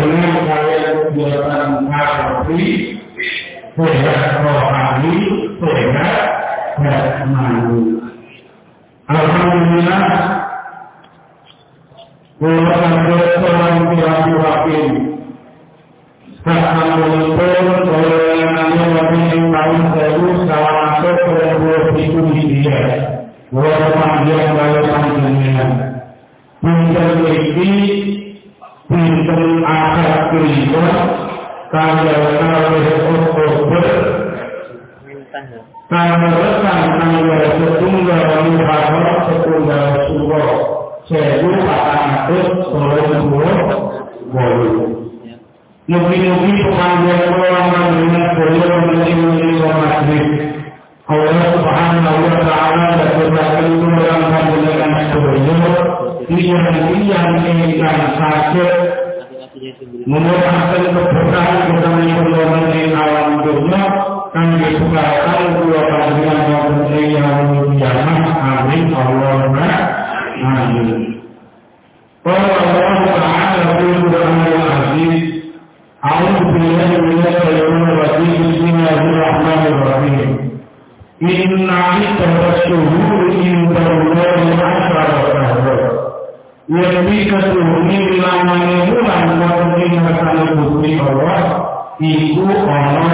barengan kalian kegiatan ngerti, sehat rohani, sehat jasmani. Alhamdulillah, Kula sampai seorang kira-kira Alhamdulillah, kalau yang namanya lebih tahun baru, salah masuk ke dua itu di dia. Dua panjang kalau panjangnya. Pintar pintar akar kelima, tanggal tanggal Oktober, tanggal rekan tanggal setunggal Muharram setunggal Syawal, seribu patang ratus sepuluh puluh Mugi-mugi pemanggilan ulama dengan beliau menjadi maghrib. Allah Subhanahu wa taala berkata dalam panjenengan beliau pilihan-pilihan pilihan sakit memutaskan kebukaan kepada penyelamatan alam dunia dan disukarkan dua panggilan yang menteri yang menjaman amin Allahumma amin. Allah Ta'ala Al-Quran Al-Aziz A'udhu Billahi Minas Sayyidun Rasim Bismillahirrahmanirrahim. Inna Ita Rasyuhu Inta Allah Al-Aziz يكفيك مما menentukan kepentingan Gusti Allah iku ana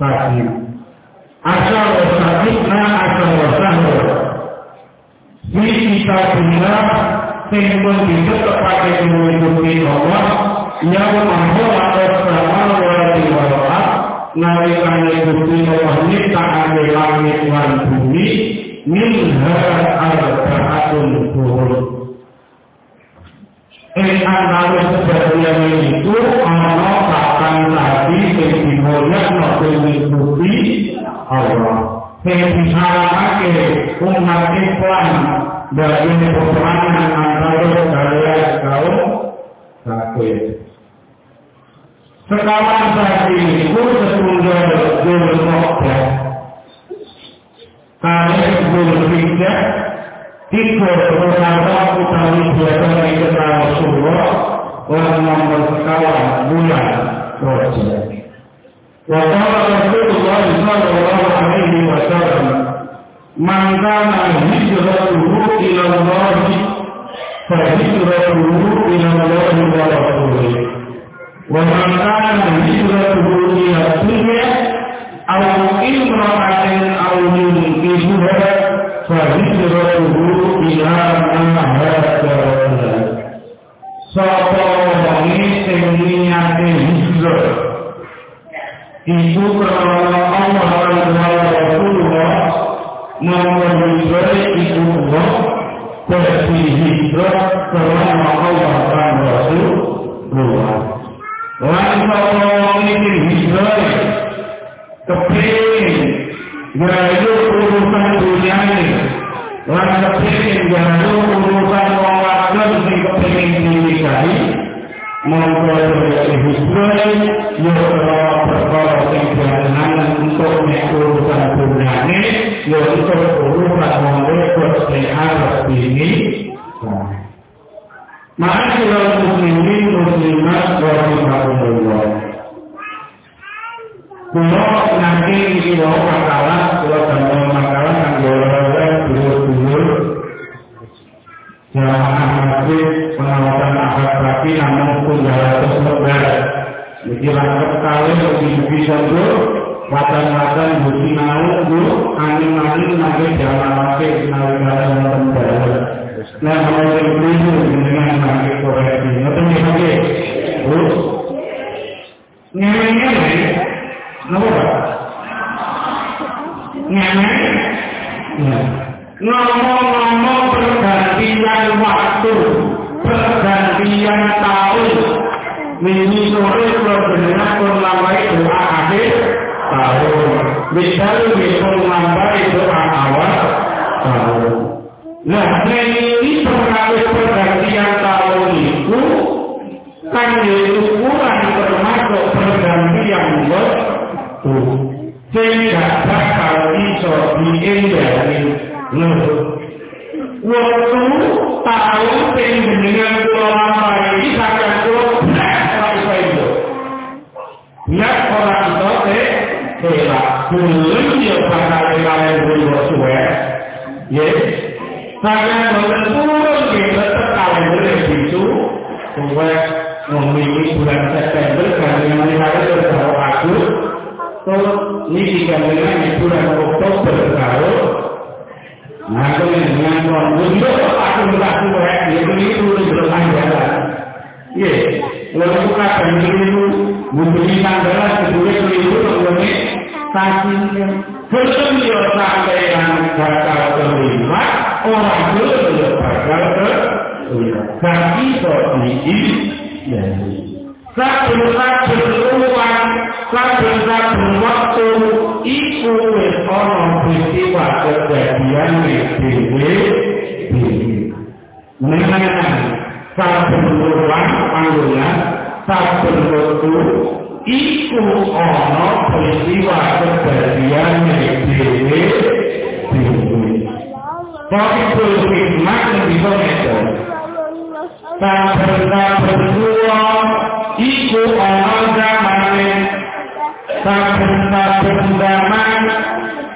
sakit. Asal sakit na asal sahur. Di kita benar, sing pun bisa kepada Gusti Allah yang mahal samawati wal ard nalikane Gusti Allah nyiptakake langit lan bumi minha arba'atun antara sebagian itu ana pakan tadi sing dimulyakno dening Gusti Allah sing disalamake umat Islam dari peperangan antara kalian kaum kafir. Sekarang saat ini pun setunggal Zulmokda Kalian Zulmokda Tiga pertama utawi biasa kita Rasulullah Orang nomor sekawan bulan Roja Wakala Rasulullah Sallallahu Alaihi Wasallam Man kana hijratuhu ila Allah Fa hijratuhu ila Allah wa Rasulullah ومن كان هجرته إلى الدنيا أو امرأة أو ينكحها فهجرته إلى ما هاجر Sapa wonge sing niate hijrah Iku karena Allah dan Rasulullah Nomor hijrah itu Allah Berarti hijrah karena Allah dan Rasulullah Lan sapa iki hijrah kepingin gayo urusan dunia ini lan kepingin gayo urusan wong wadon sing kepingin dinikahi monggo dari hijrah yo perkara sing jalan untuk nek urusan dunia ini yo untuk urusan wong wedok sing arep ini Ma'asyiral muslimin muslimat wa rahmatullah. Kulo nanti wae makalah, kulo damel makalah Mengenai saben ruang panggonan, saben waktu iku ana peristiwa kejadian dhewe dhewe. Tapi hikmah yang bisa saben-saben ruang iku ana zamane saben-saben zaman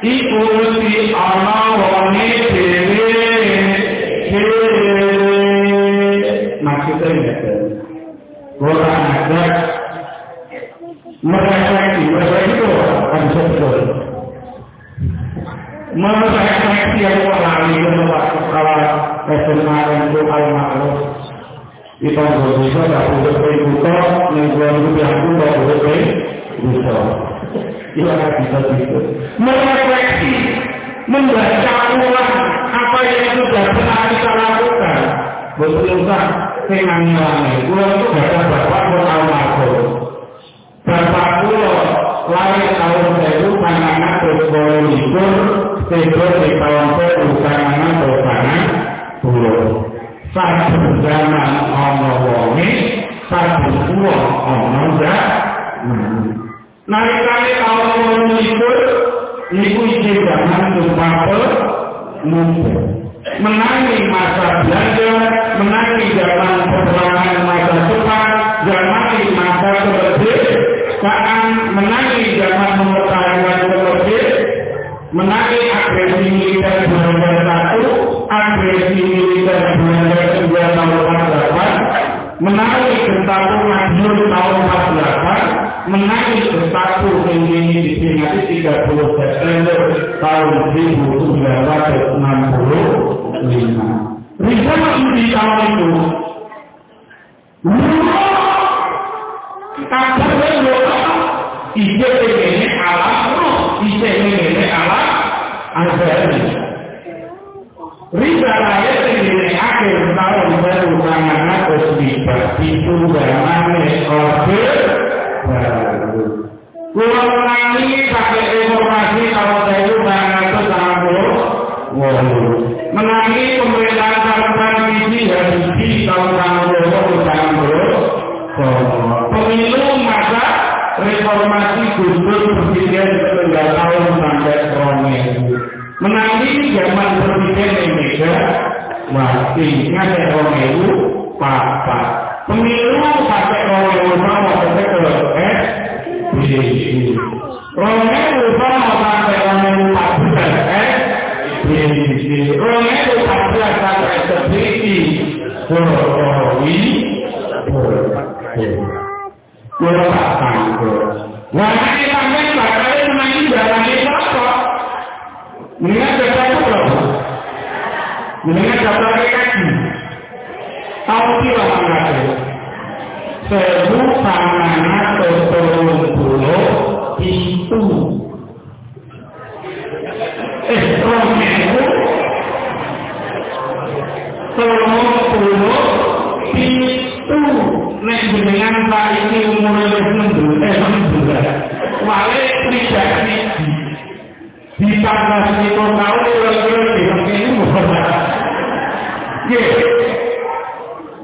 iku mesti ana maksudnya ngeten ora ada merefleksi merefleksi itu harus betul. Merefleksi yang orang itu kalau SMA itu al-ma'ruf kita nggak bisa nggak boleh pergi buka nggak boleh pergi buka kita nggak bisa gitu. Merefleksi membaca ulang apa yang sudah pernah kita lakukan kan dengan nilai gua itu baca bapak pun almarhum. Bapak gua lahir tahun pandangan terus boleh libur tidur di tahun itu bukan anak berpanah pulau saben zaman ana wonge saben wong ana ndak nalikane taun libur niku iki zaman tumpapel mumpung menangi masa belanja menangi zaman peperangan masa depan zaman masa kemerdekaan menangi zaman mempertahankan kemerdekaan menangi agresi militer bulan satu agresi militer bulan dua tahun 48 menarik gestapo Madiun tahun 48 menarik gestapo tinggi di sini 30 September tahun 1965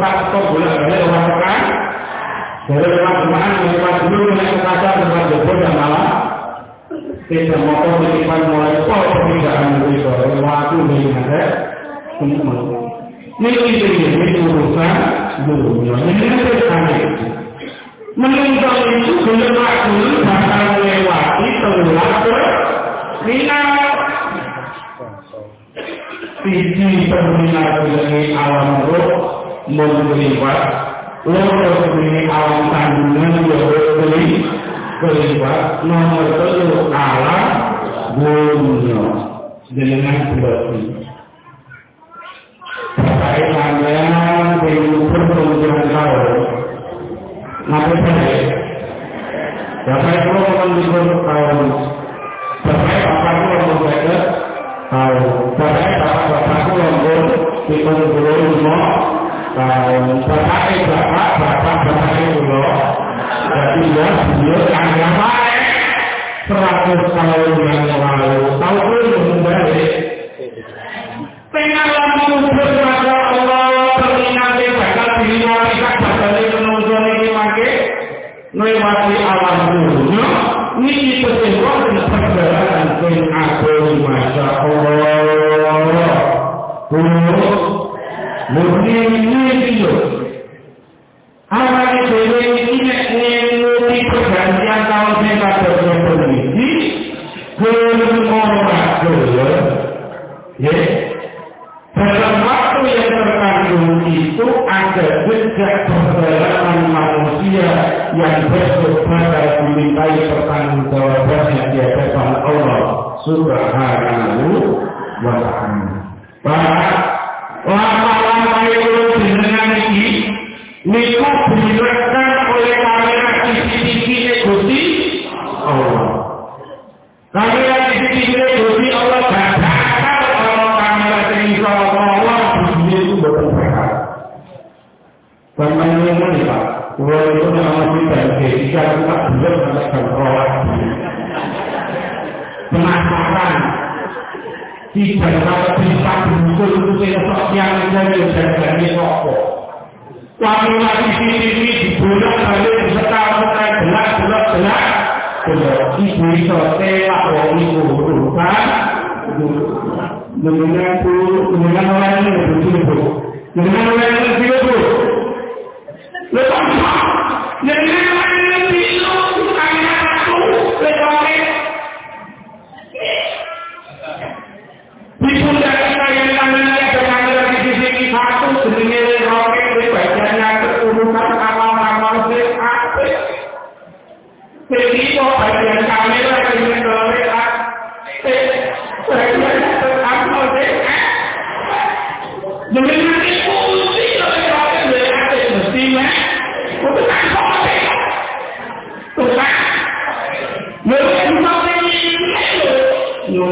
berketat atau bulan ada orang tekan. Dari orang teman lewat dulu ke kaca tempat jebol dan malah tidak motor menipan mulai pol perbedaan itu. Waktu ini ada semua. Ini ini ini urusan dunia. Ini urusan itu. Menunggu itu belum waktu bakal melewati telah berminat siji peminat ini alam roh memberiwat loro ini alam kandungan beri beriwat nomor telu alam dunia. Dengan berarti. Bapak sampean pengukur pengukuran kau Nanti saya Bapak itu mengukur kau Bapak bapak itu mengukur kau Bapak bapakku lembur ikut dulu semua bapaknya bapak bapak bapaknya dulu jadi ya beliau yang lama seratus tahun yang lalu tahu pun kembali pengalaman umur maka Allah terminati bakal dinamika bakal penonton ini makin melewati alam dunia ini kesimpulan perjalanan yang aku masya Allah Guru murni ini itu. Awal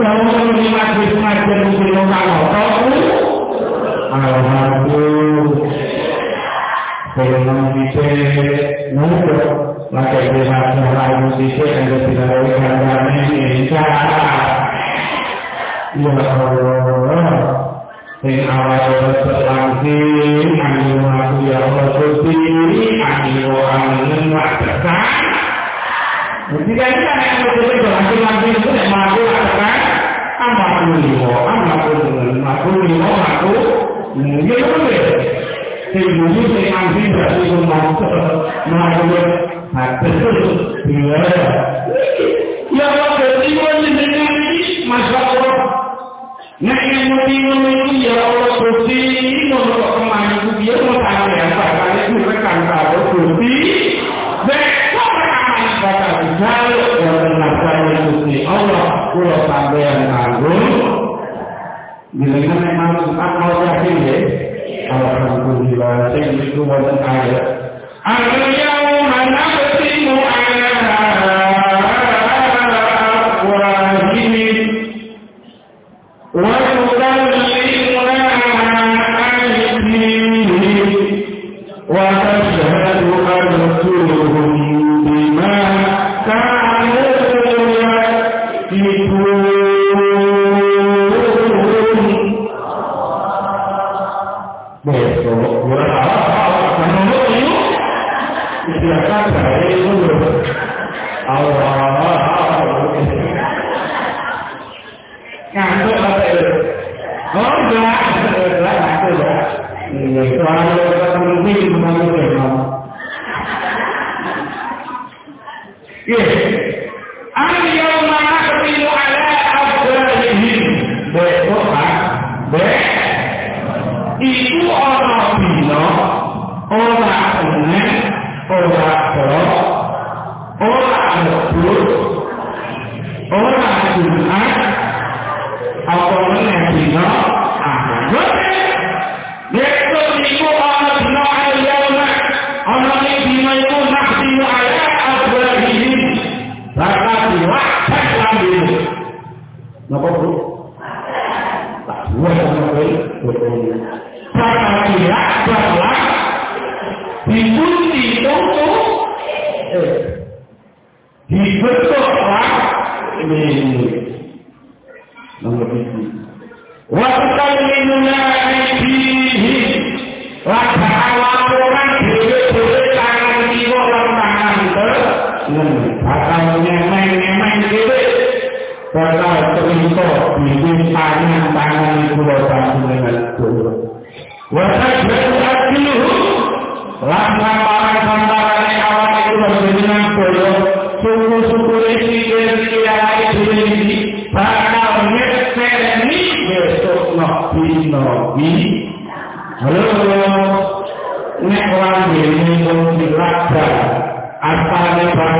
Kalau kita nuntut, maka kita mulai musisi yang tidak boleh kandang ini. Ya Allah, yang awal berselangsi, anu aku ya Allah suci, anu anu waktakan. Jika kita yang betul-betul berlangsi-langsi itu yang mampu katakan, amaku limo, amaku dengan aku limo, aku mungkin boleh. Sehingga saya ambil dari rumah melakukan hati bila ya Allah beriman dengan ini masya Allah. Nah yang beriman ini ya Allah bukti menurut kemana itu dia mau tanya apa kali itu rekan kado bukti. Besok akan bakal Allah. kula sampeyan kanggung Bilangnya memang tak mau yakin ya. Alhamdulillah, saya ingin itu buatan ayat Al-Yawman Abdul ಪಾಠ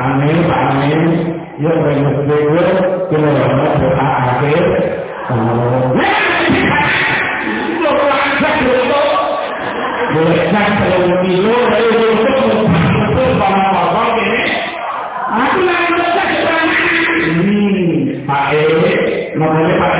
amin amin ya banyak bego kalau orang berdoa akhir Bukan kalau milo, kalau milo itu bukan apa-apa ni. Aku nak baca cerita ni. Hmm, pakai, e. mana pakai? E.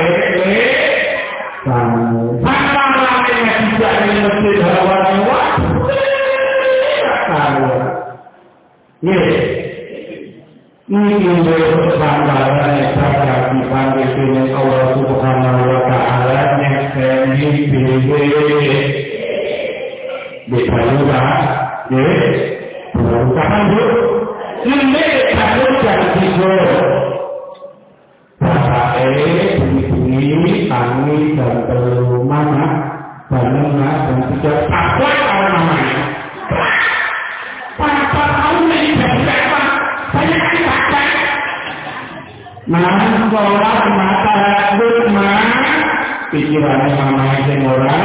karena mamanya jemora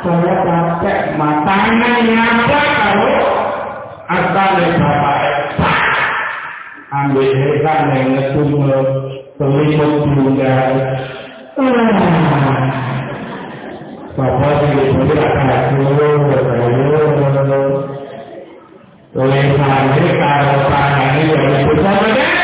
saya pakai matanya nyata kalau asal bapak Eksa ambil hebat yang ngetumul selimut bunga bapak juga boleh akan turun berkayu oleh sambil kalau tangannya jadi pusat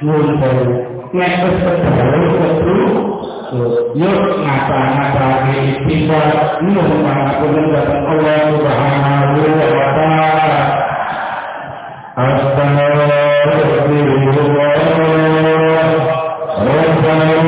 ngumpul nek wis kebalen kudu yuk ngapa-ngapa ini tiba nun aku mendapat Allah subhanahu wa ta'ala Astagfirullah Astagfirullahaladzim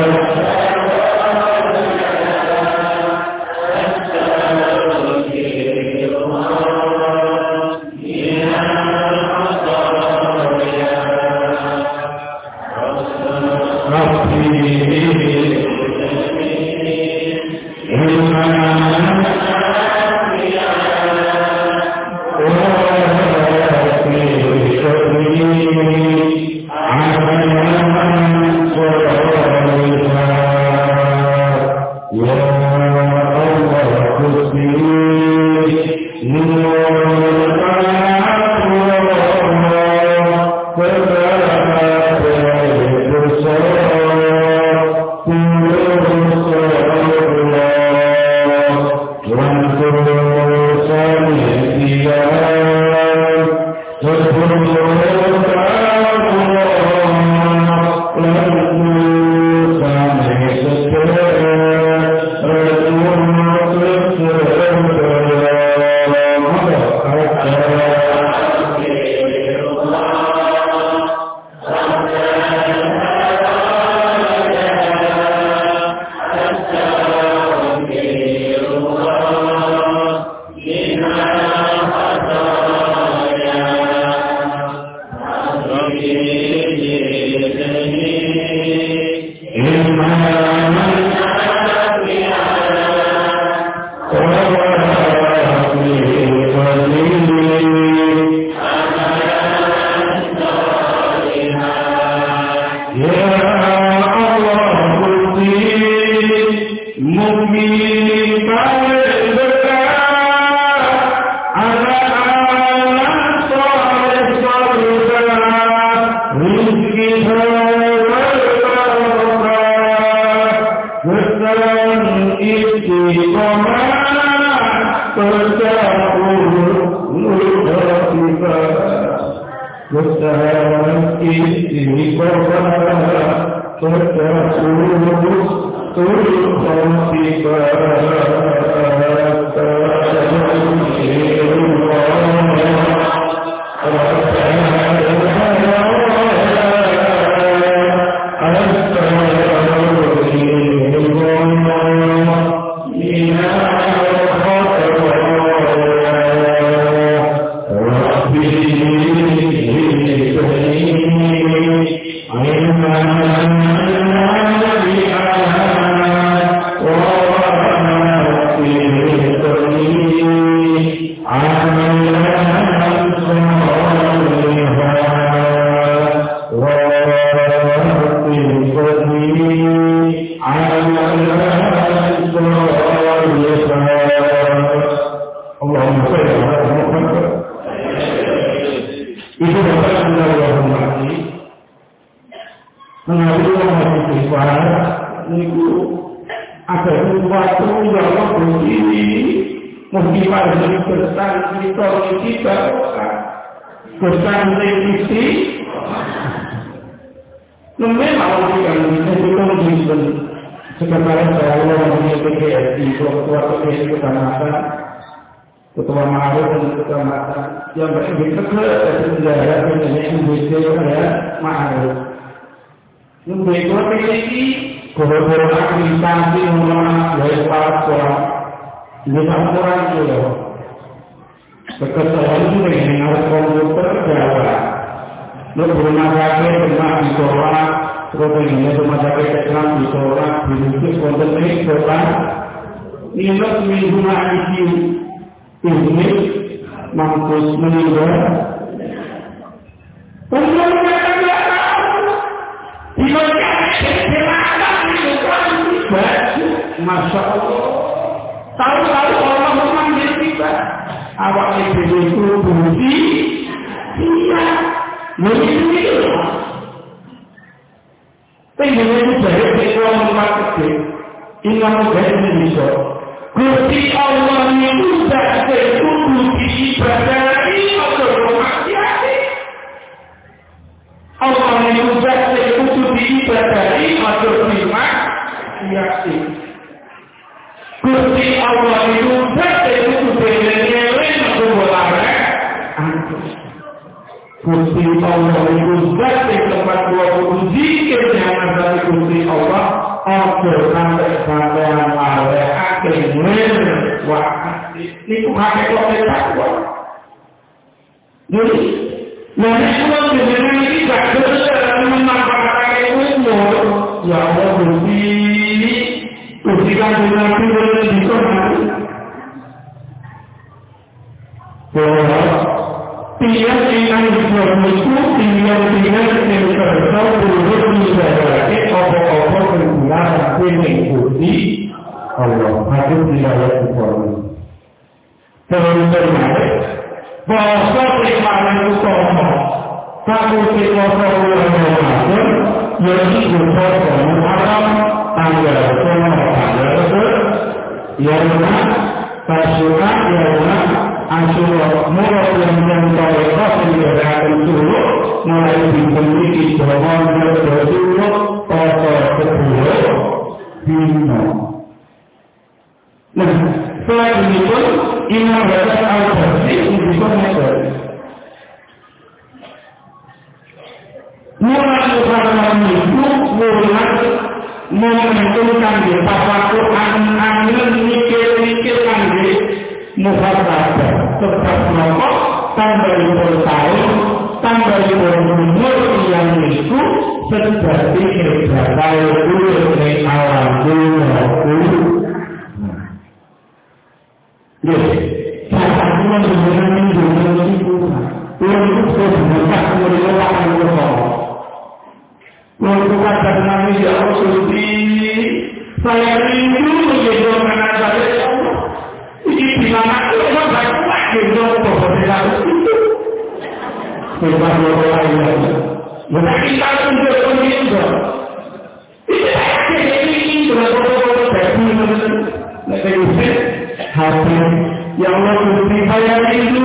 itu dapat menaruhkan hati mengambil hati sifat itu ada sesuatu yang berdiri mungkin pada diri besar kita kita besar revisi memang kita bisa juga menghitung sekretaris saya yang punya PGSI suatu waktu itu kita ketua mahasiswa dan ketua mata yang berhenti kekel dari penjara penjara yang berhenti orang ya mahasiswa yang berhenti orang berhenti goro-goro akreditasi ulama dari para sekolah. Ini tak kurang itu loh sekesalahan itu yang harus komputer jawa. Lo belum ada lagi tentang terus ini cuma sampai tentang bisola bisnis konten ini bisola ini lo seminggu mahasiswa ini mampus meninggal. Masya Allah Tahu-tahu Allah memanggil kita Awak ibu itu berhenti Iya Mungkin itu Tapi ini saya Saya kurang memakai Ingat saya ini bisa Gusti Allah itu tak sesungguh di ibadah ini atau rumah Allah itu tak sesungguh di ibadah ini atau rumah siasi. Gusti Allah itu tak itu di ibadah ini atau rumah Kursi Allah itu sebagai tempat dua puluh zikir yang ada di kursi Allah Agar sampai sampai nítorí akẹ́kọ̀ọ́ mẹ́ta wà lórí lọ́rẹ́ tí wọ́n ti Ya Allah, Gusti, bayar itu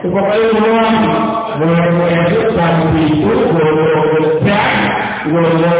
Pokoknya gbogbo ọgbọgbọ gbẹ.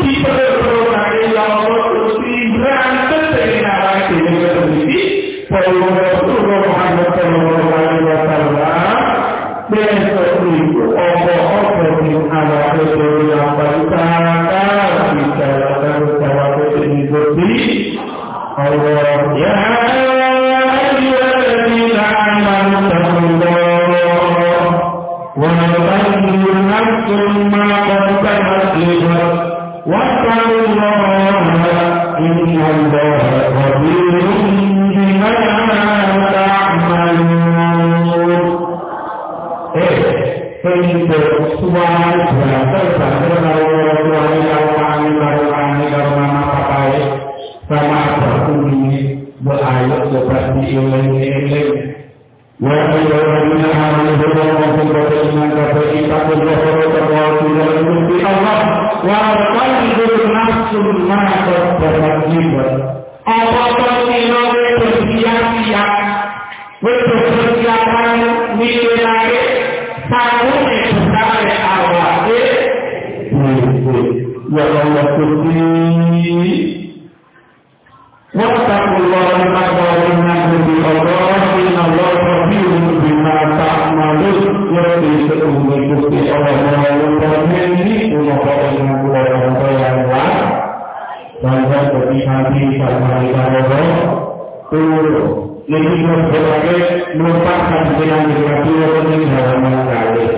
ආත්මයන් දිනන විදිහට මේ හැම කාලෙම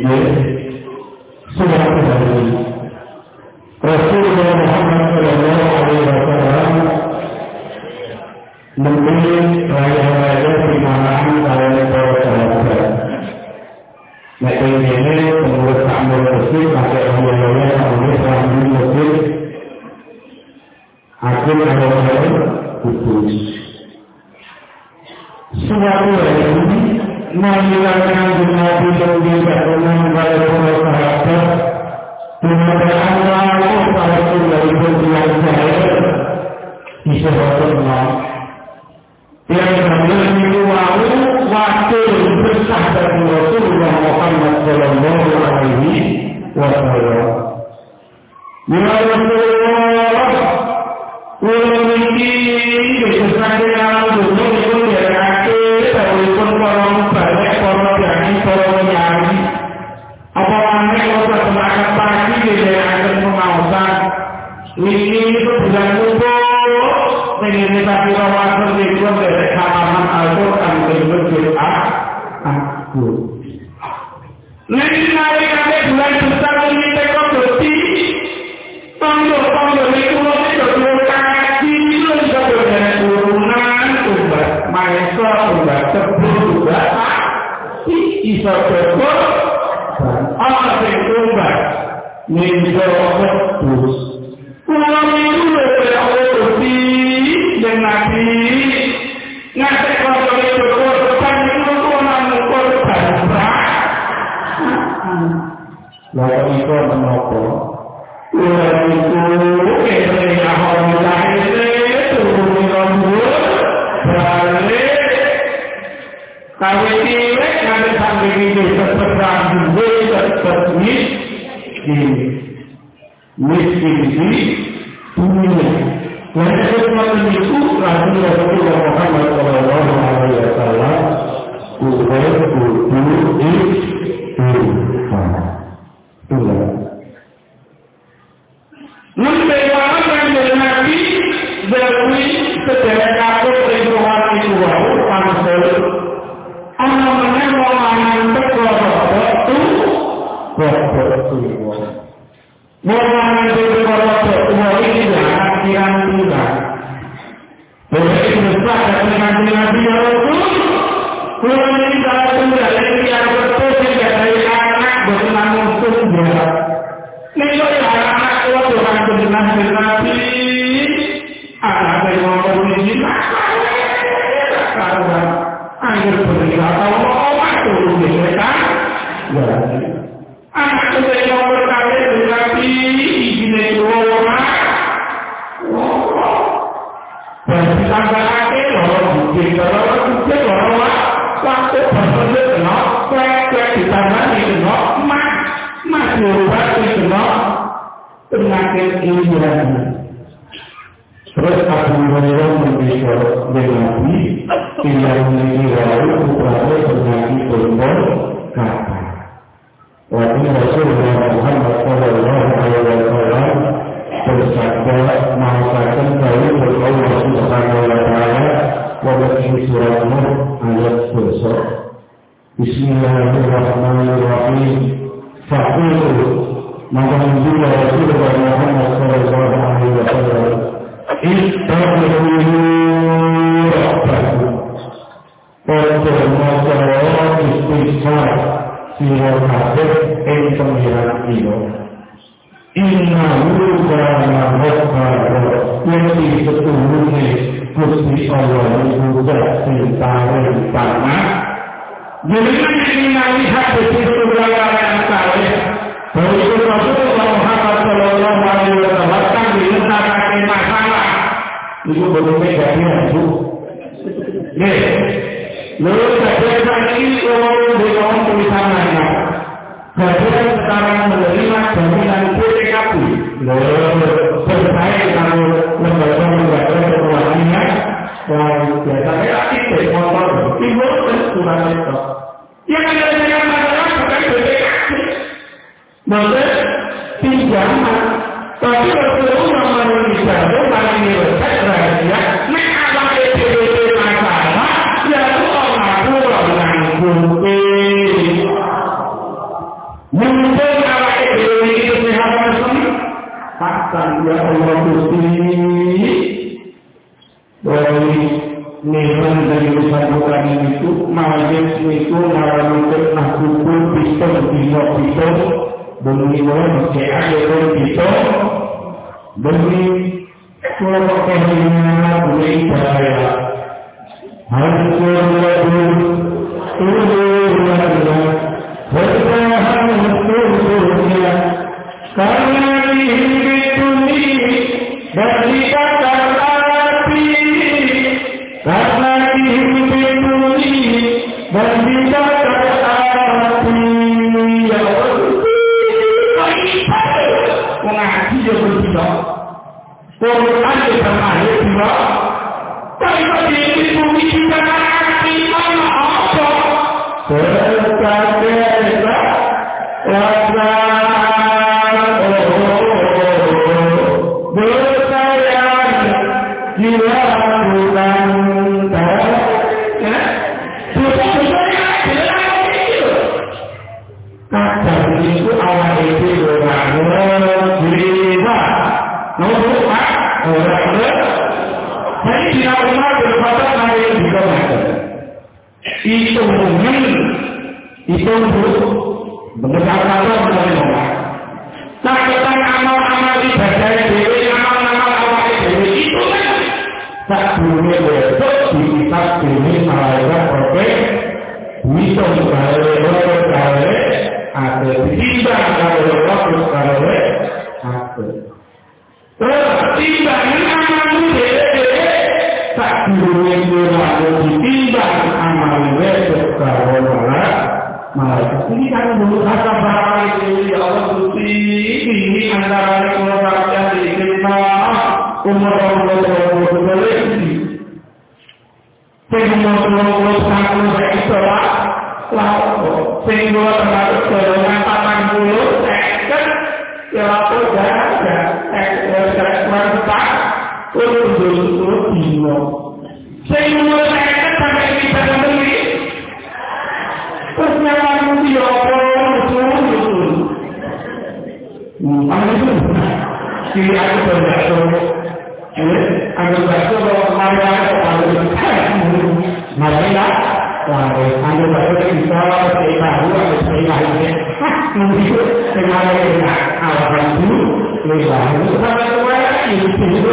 මේ Kawin Quran ayat juga. tapi lalu berjatuh kita saya tahu aku saya tahu. Mungkin kita dulu, lepas sama tua itu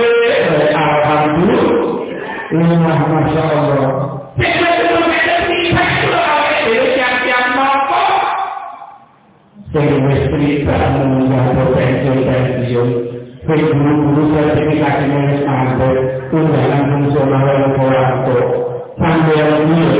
awal dulu. Ini masya Allah. sing wis cerita mengenai potensi pensiun sing guru-guru sertifikasinya wis mampu tunjangan fungsional yang kuat sambil ini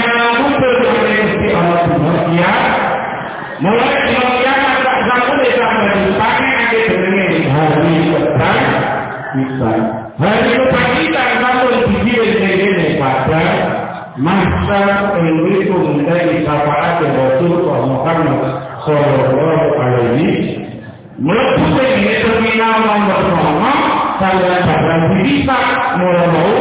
masa itu menjadi syafaat Rasulullah Muhammad Sallallahu Alaihi melepuh ini terminal nomor lima saya jalan bisa mau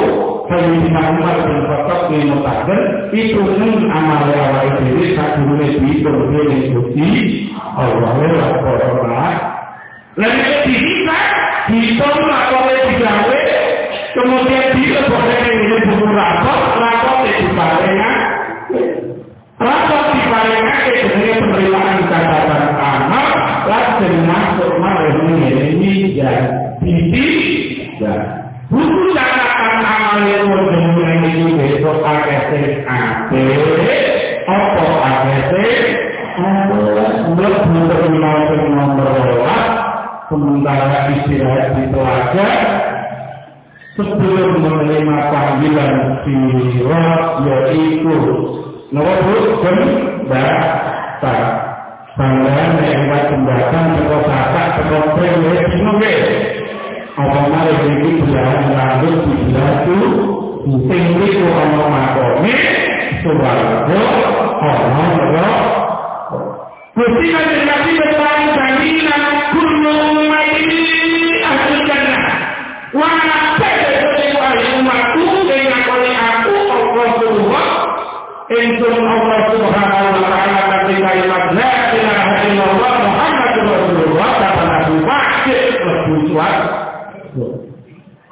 bisa umat dan tetap dimutakan itu pun amal awal diri satu lebih berbeda bukti Allah lewat corona lalu bisa ditolak oleh digawe kemudian dilebokkan ini buku rapor rapor itu palingan rapor diparingake dengan penerimaan catatan amal langsung masuk malah ini jadi dan buku catatan amal yang menunjukkan ini besok pakai CAP apa pakai Sebelum menerima nomor lewat sementara istirahat di pelajar sebelum menerima panggilan sirat yaitu nerobot dan data sanggahan yang buat jembatan teko sasak teko prewe dinuke apa mari iki belahan lanjut di satu sing iku ana makone suwargo ana nero Kusi kan nabi betul jadi nak kurung ahli jannah. Wah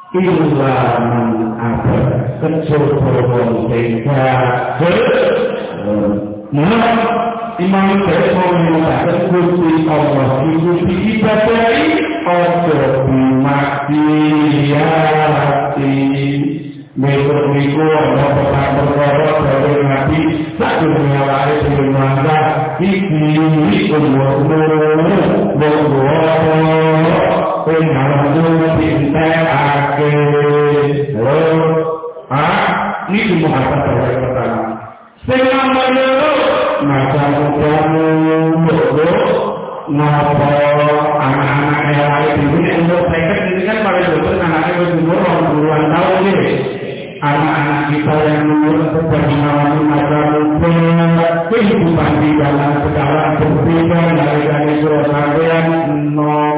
Ilaman apa Kecoba Sehingga Nah Imam Dari mau mengatakan Kunci Allah Ikuti ibadai Ojo Bimati Ya Hati Besok niku ana perkara dari Nabi wae sing mangga iki iki umur bobo ing alam pintek Halo ah ini muhabbat dari pertama sing loro macam kamu bobo ngapa anak-anak yang lain ini umur saya ini kan pada dokter anaknya berumur orang puluhan tahun ini anak-anak kita yang menurut mengalami masa muda kehidupan di dalam segala berbeda dari dari surabaya nom mulai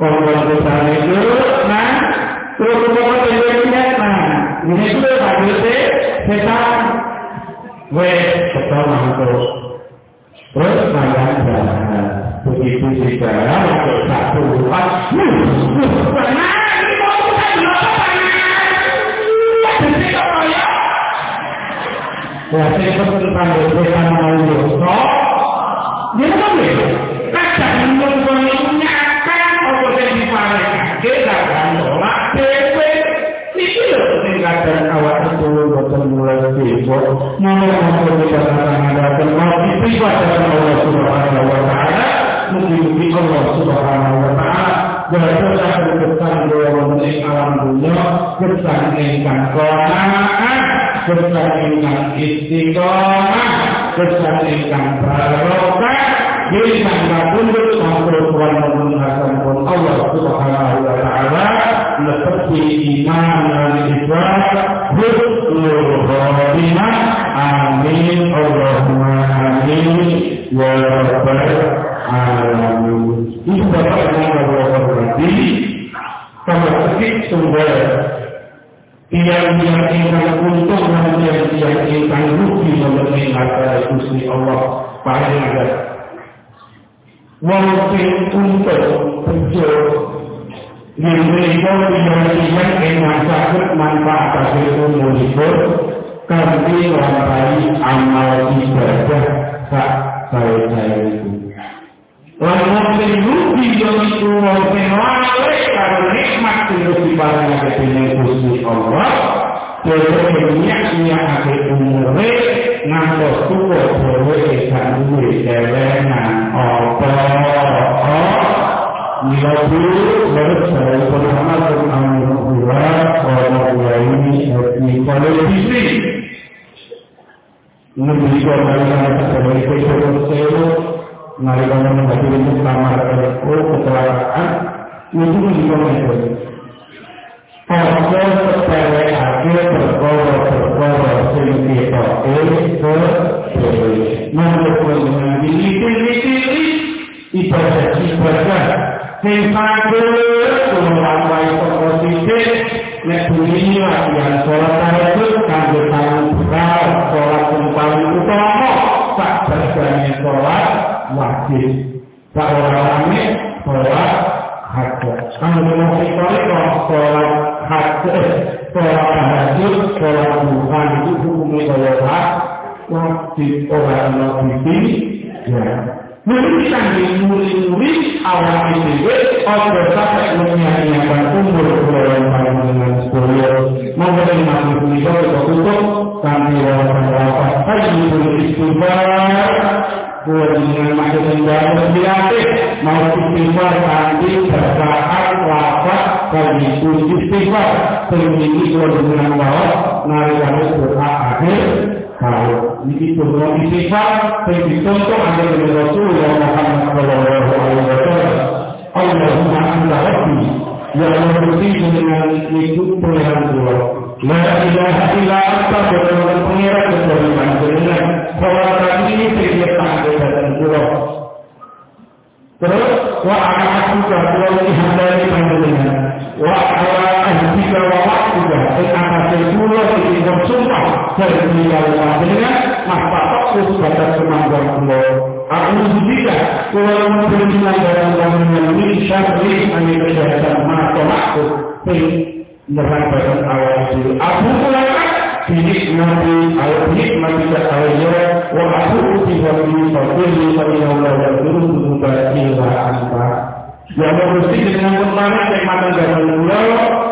Orang besar itu, nah, terus kemudian terjadinya, nah, ini itu habisnya setan. Wes, betul terus. Makan jalan. Begitu bicara, waktu satu empat, nah, Ya, saya pesan tentang setan mau dosa. Dia kan kadang kita mengadakan mau diterima dalam Allah Subhanahu wa taala mugi-mugi Allah Subhanahu wa taala Berdosa berkesan bahwa menik alam dunia Kesan ingkang konaan Kesan ingkang istiqomah Kesan ingkang barokah Bintang tunduk sampai Tuhan menggunakan pun Allah Subhanahu wa taala seperti iman dan ikhlas husnul khotimah amin Allahumma amin ya rabbal alamin ini bapak yang Allah hormati sama sedikit sumber yang ingkang untung dan yang ingkang rugi memenuhi harta Gusti Allah paling ada walaupun untuk bejo yang mereka tidak yang enak sakit manfaat hasil umur kanthi nglampahi amal ibadah sak saya itu. Lan mungkin rugi yang itu mungkin lalai karena nikmat yang diparangi kepada Gusti Allah. Jadi niat-niat ake umure ngantos terbiar panjenengan mas patok batas kemampuan kula aku juga kalau memberikan dalam bangunan ini syarri ani kesehatan mata aku sing nerangkan awal itu aku mulakan Bidik nabi al-bidik nabi ta'ala wa aku tiba di fakirli fa inna Allah wa dulu dulu illa anta yang mesti dengan kemarin yang mata dan mula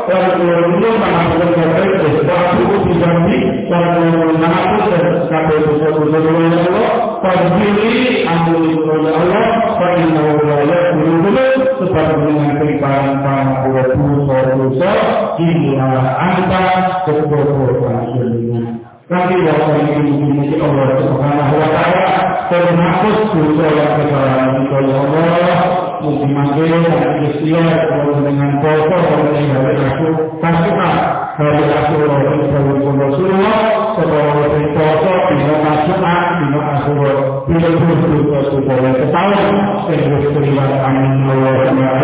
dan mula mengatur kata itu waktu itu dijanji dan mengatur dan kata itu sesuatu dengan Allah Fadili ampuni oleh Allah Fadina Allah dulu dulu sebab dengan keribahan tanah dosa dosa Inilah anta kebetulan Nanti waktu ini dimiliki Allah Subhanahu Wa Taala termasuk dosa yang kesalahan kita Allah mungkin mandiri dan istilah kalau dengan foto dari hari aku pasuka dari aku dari dari kalau semua setelah dari foto bila pasuka bila aku bila berdua satu boleh ketahui sebab terlibat amin allah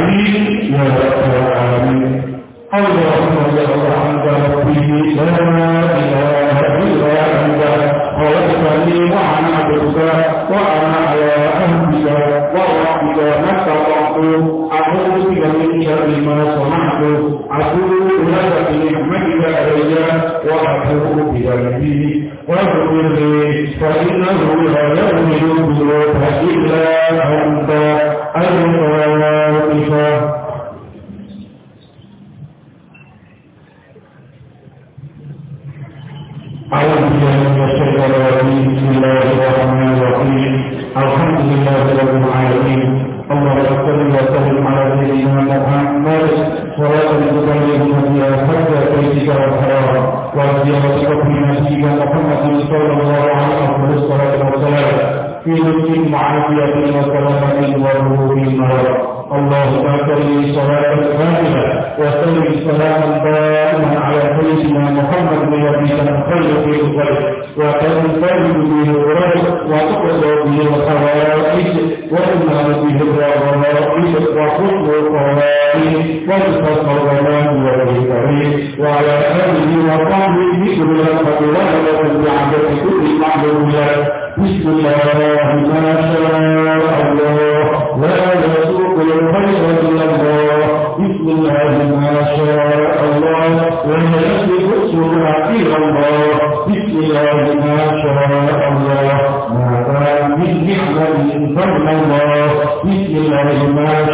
ini ya allah amin allahumma ya allah amin ya allah من شر ما صنعت اتوب لك بنعمتك علي واتوب بذنبي واغفر لي فانه لا يغفر الذنوب الا انت الغفور أعوذ بالله من الشيطان الرجيم. بسم الله الرحمن الرحيم. الحمد لله رب العالمين. اللهم صل وسلم على سيدنا محمد صلاة تبلغنا بها حتى بيتك والحرام وزيارتك في نبيك محمد صلى الله عليه وسلم والسلام في نفسك معافية وسلامة وروح النار. اللهم صل صلاة كاملة وسلم سلاما دائما على سيدنا محمد نبيك الخير في الخير وتنفرد به الرجل وتقضى به الخوارج وتنهى به الرغائب وحسن القوائم وتصفى الغنام والكريم وعلى آله وصحبه بكل الفضلات وبعدة كل معلومات بسم الله ما شاء الله بسم الله ما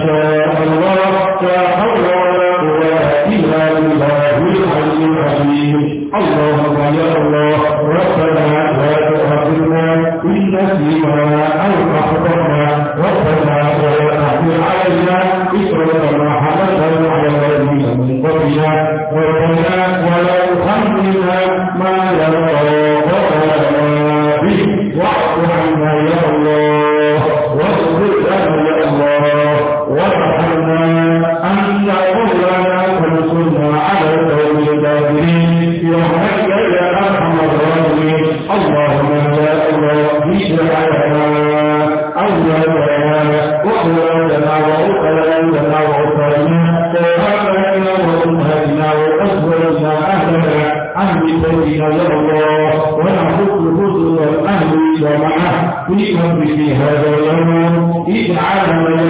في هذا اليوم اجعلنا